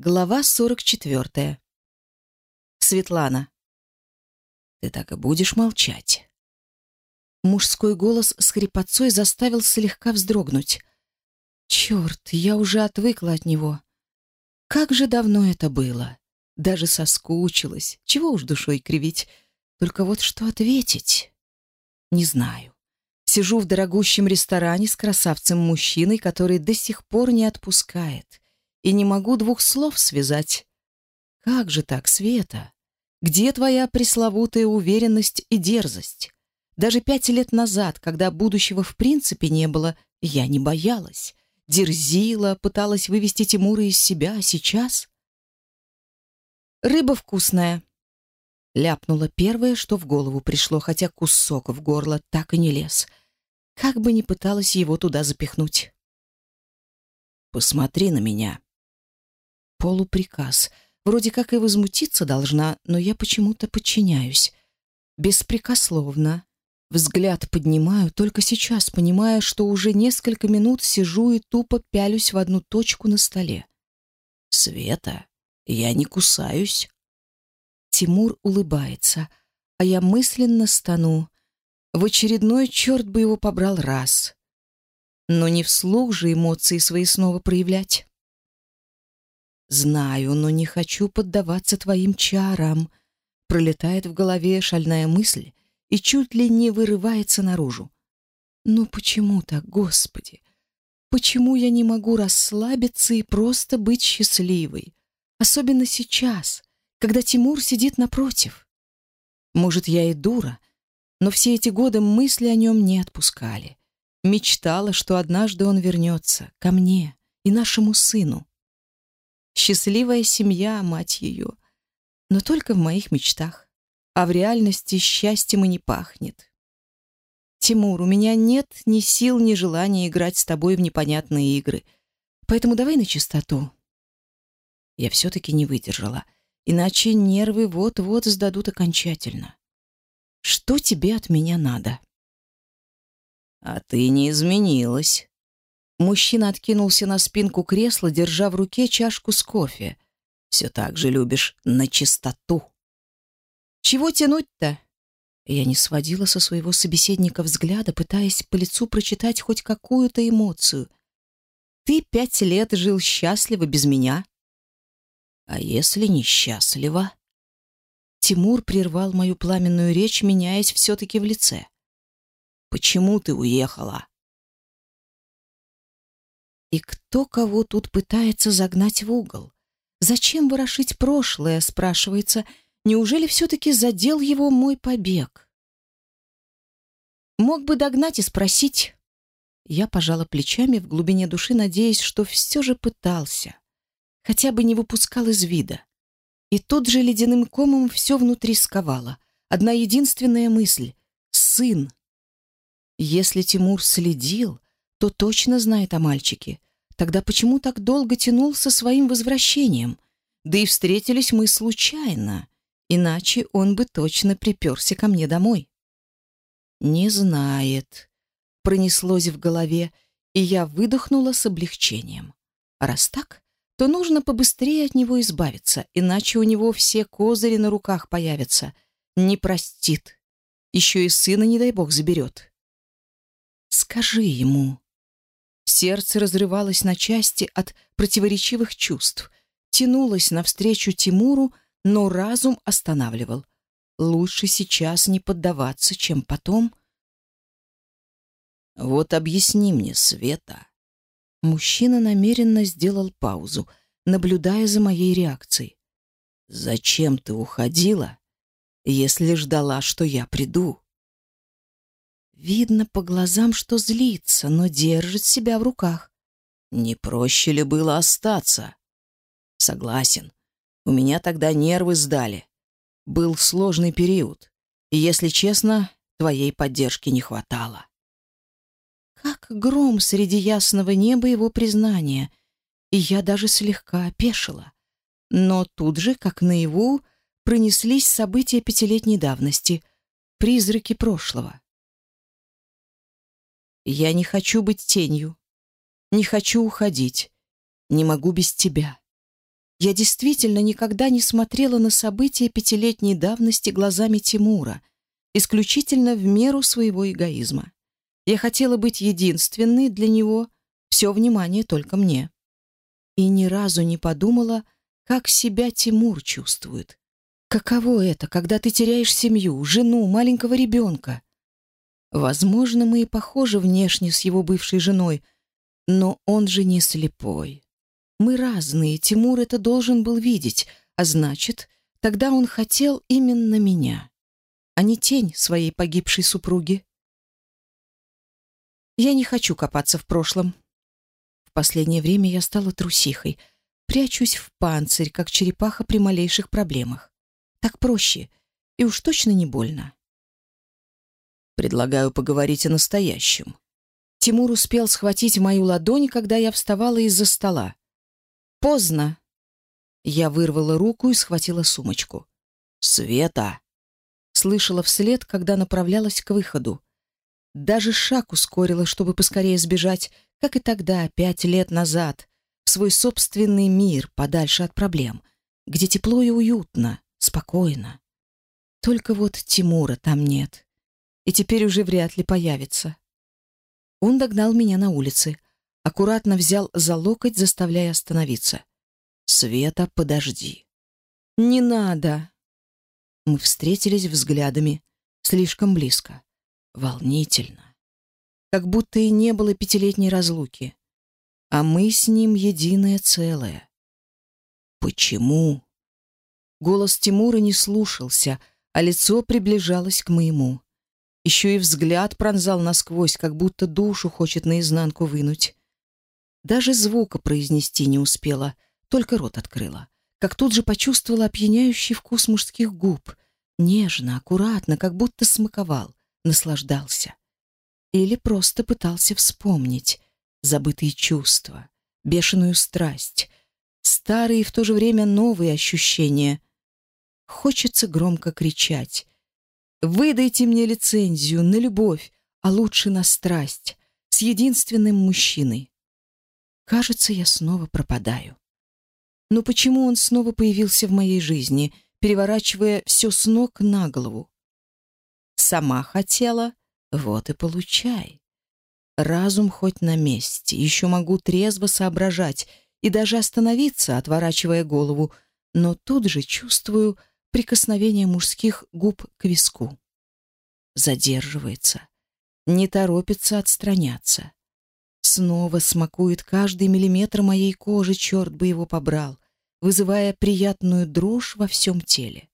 Глава 44. Светлана. «Ты так и будешь молчать». Мужской голос с хрипотцой заставил слегка вздрогнуть. «Черт, я уже отвыкла от него. Как же давно это было. Даже соскучилась. Чего уж душой кривить. Только вот что ответить? Не знаю. Сижу в дорогущем ресторане с красавцем-мужчиной, который до сих пор не отпускает» и не могу двух слов связать. Как же так, Света? Где твоя пресловутая уверенность и дерзость? Даже пять лет назад, когда будущего в принципе не было, я не боялась. Дерзила, пыталась вывести Тимура из себя, а сейчас... «Рыба вкусная», — ляпнула первое, что в голову пришло, хотя кусок в горло так и не лез. Как бы ни пыталась его туда запихнуть. «Посмотри на меня», Полуприказ. Вроде как и возмутиться должна, но я почему-то подчиняюсь. Беспрекословно. Взгляд поднимаю, только сейчас понимая, что уже несколько минут сижу и тупо пялюсь в одну точку на столе. «Света, я не кусаюсь». Тимур улыбается, а я мысленно стану. В очередной черт бы его побрал раз. Но не вслух же эмоции свои снова проявлять. Знаю, но не хочу поддаваться твоим чарам. Пролетает в голове шальная мысль и чуть ли не вырывается наружу. Но почему так, Господи? Почему я не могу расслабиться и просто быть счастливой? Особенно сейчас, когда Тимур сидит напротив. Может, я и дура, но все эти годы мысли о нем не отпускали. Мечтала, что однажды он вернется ко мне и нашему сыну. Счастливая семья, мать ее. Но только в моих мечтах. А в реальности счастьем и не пахнет. Тимур, у меня нет ни сил, ни желания играть с тобой в непонятные игры. Поэтому давай на чистоту. Я все-таки не выдержала. Иначе нервы вот-вот сдадут окончательно. Что тебе от меня надо? А ты не изменилась. Мужчина откинулся на спинку кресла, держа в руке чашку с кофе. «Все так же любишь на чистоту». «Чего тянуть-то?» Я не сводила со своего собеседника взгляда, пытаясь по лицу прочитать хоть какую-то эмоцию. «Ты пять лет жил счастливо без меня». «А если несчастливо?» Тимур прервал мою пламенную речь, меняясь все-таки в лице. «Почему ты уехала?» И кто кого тут пытается загнать в угол? Зачем ворошить прошлое, спрашивается. Неужели все-таки задел его мой побег? Мог бы догнать и спросить. Я пожала плечами в глубине души, надеясь, что все же пытался. Хотя бы не выпускал из вида. И тут же ледяным комом все внутри сковало. Одна единственная мысль — сын. Если Тимур следил, то точно знает о мальчике. Тогда почему так долго тянул со своим возвращением? Да и встретились мы случайно, иначе он бы точно приперся ко мне домой. «Не знает», — пронеслось в голове, и я выдохнула с облегчением. А раз так, то нужно побыстрее от него избавиться, иначе у него все козыри на руках появятся. Не простит. Еще и сына, не дай бог, заберет. «Скажи ему», Сердце разрывалось на части от противоречивых чувств, тянулось навстречу Тимуру, но разум останавливал. Лучше сейчас не поддаваться, чем потом. «Вот объясни мне, Света». Мужчина намеренно сделал паузу, наблюдая за моей реакцией. «Зачем ты уходила, если ждала, что я приду?» Видно по глазам, что злится, но держит себя в руках. Не проще ли было остаться? Согласен. У меня тогда нервы сдали. Был сложный период. И, если честно, твоей поддержки не хватало. Как гром среди ясного неба его признание. И я даже слегка опешила. Но тут же, как наяву, пронеслись события пятилетней давности, призраки прошлого. Я не хочу быть тенью. Не хочу уходить. Не могу без тебя. Я действительно никогда не смотрела на события пятилетней давности глазами Тимура, исключительно в меру своего эгоизма. Я хотела быть единственной для него, все внимание только мне. И ни разу не подумала, как себя Тимур чувствует. Каково это, когда ты теряешь семью, жену, маленького ребенка? Возможно, мы и похожи внешне с его бывшей женой, но он же не слепой. Мы разные, Тимур это должен был видеть, а значит, тогда он хотел именно меня, а не тень своей погибшей супруги. Я не хочу копаться в прошлом. В последнее время я стала трусихой, прячусь в панцирь, как черепаха при малейших проблемах. Так проще и уж точно не больно предлагаю поговорить о настоящем». Тимур успел схватить мою ладонь, когда я вставала из-за стола. «Поздно». Я вырвала руку и схватила сумочку. «Света!» Слышала вслед, когда направлялась к выходу. Даже шаг ускорила, чтобы поскорее сбежать, как и тогда, пять лет назад, в свой собственный мир, подальше от проблем, где тепло и уютно, спокойно. Только вот Тимура там нет. и теперь уже вряд ли появится. Он догнал меня на улице, аккуратно взял за локоть, заставляя остановиться. «Света, подожди». «Не надо». Мы встретились взглядами, слишком близко, волнительно. Как будто и не было пятилетней разлуки. А мы с ним единое целое. «Почему?» Голос Тимура не слушался, а лицо приближалось к моему. Еще и взгляд пронзал насквозь, как будто душу хочет наизнанку вынуть. Даже звука произнести не успела, только рот открыла. Как тут же почувствовала опьяняющий вкус мужских губ. Нежно, аккуратно, как будто смаковал, наслаждался. Или просто пытался вспомнить забытые чувства, бешеную страсть, старые и в то же время новые ощущения. Хочется громко кричать. «Выдайте мне лицензию на любовь, а лучше на страсть, с единственным мужчиной, Кажется, я снова пропадаю. Но почему он снова появился в моей жизни, переворачивая все с ног на голову? Сама хотела, вот и получай. Разум хоть на месте, еще могу трезво соображать и даже остановиться, отворачивая голову, но тут же чувствую прикосновение мужских губ к виску. Задерживается. Не торопится отстраняться. Снова смакует каждый миллиметр моей кожи, черт бы его побрал, вызывая приятную дрожь во всем теле.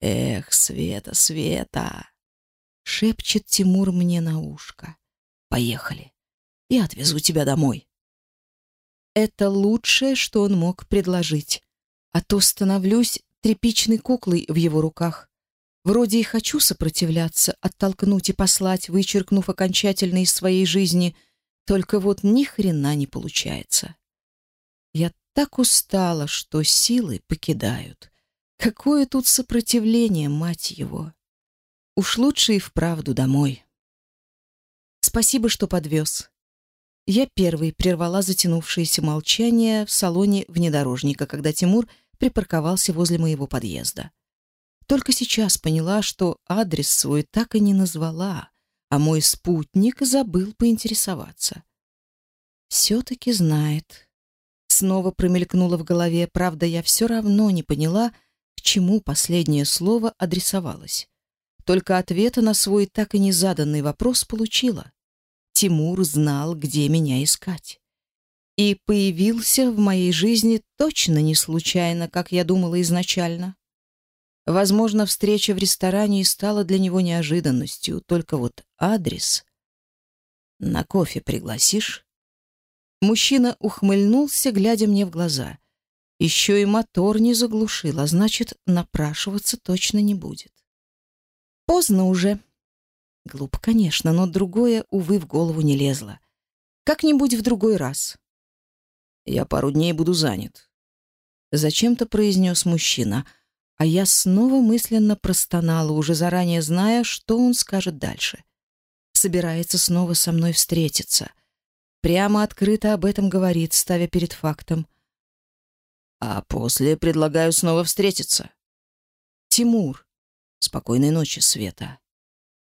«Эх, Света, Света!» — шепчет Тимур мне на ушко. «Поехали. Я отвезу тебя домой». Это лучшее, что он мог предложить. А то становлюсь тряпичной куклой в его руках. Вроде и хочу сопротивляться, оттолкнуть и послать, вычеркнув окончательно из своей жизни — только вот ни хрена не получается. Я так устала, что силы покидают. Какое тут сопротивление, мать его. Уж лучше и вправду домой. Спасибо, что подвез. Я первой прервала затянувшееся молчание в салоне внедорожника, когда Тимур припарковался возле моего подъезда. Только сейчас поняла, что адрес свой так и не назвала а мой спутник забыл поинтересоваться. Все-таки знает. Снова промелькнуло в голове, правда, я все равно не поняла, к чему последнее слово адресовалось. Только ответа на свой так и не заданный вопрос получила. Тимур знал, где меня искать. и появился в моей жизни точно не случайно, как я думала изначально. Возможно, встреча в ресторане и стала для него неожиданностью, только вот адрес... «На кофе пригласишь?» Мужчина ухмыльнулся, глядя мне в глаза. Еще и мотор не заглушил, а значит, напрашиваться точно не будет. Поздно уже. Глупо, конечно, но другое, увы, в голову не лезло. Как-нибудь в другой раз. «Я пару дней буду занят», — зачем-то произнес мужчина — а я снова мысленно простонала, уже заранее зная, что он скажет дальше. Собирается снова со мной встретиться. Прямо открыто об этом говорит, ставя перед фактом. А после предлагаю снова встретиться. Тимур, спокойной ночи, Света.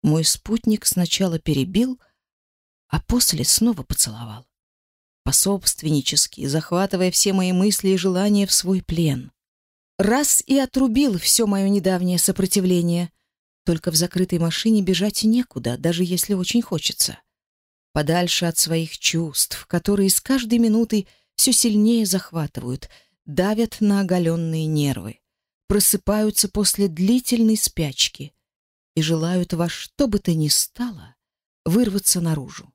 Мой спутник сначала перебил, а после снова поцеловал. пособственнически, захватывая все мои мысли и желания в свой плен. Раз и отрубил все мое недавнее сопротивление. Только в закрытой машине бежать некуда, даже если очень хочется. Подальше от своих чувств, которые с каждой минутой все сильнее захватывают, давят на оголенные нервы, просыпаются после длительной спячки и желают во что бы то ни стало вырваться наружу.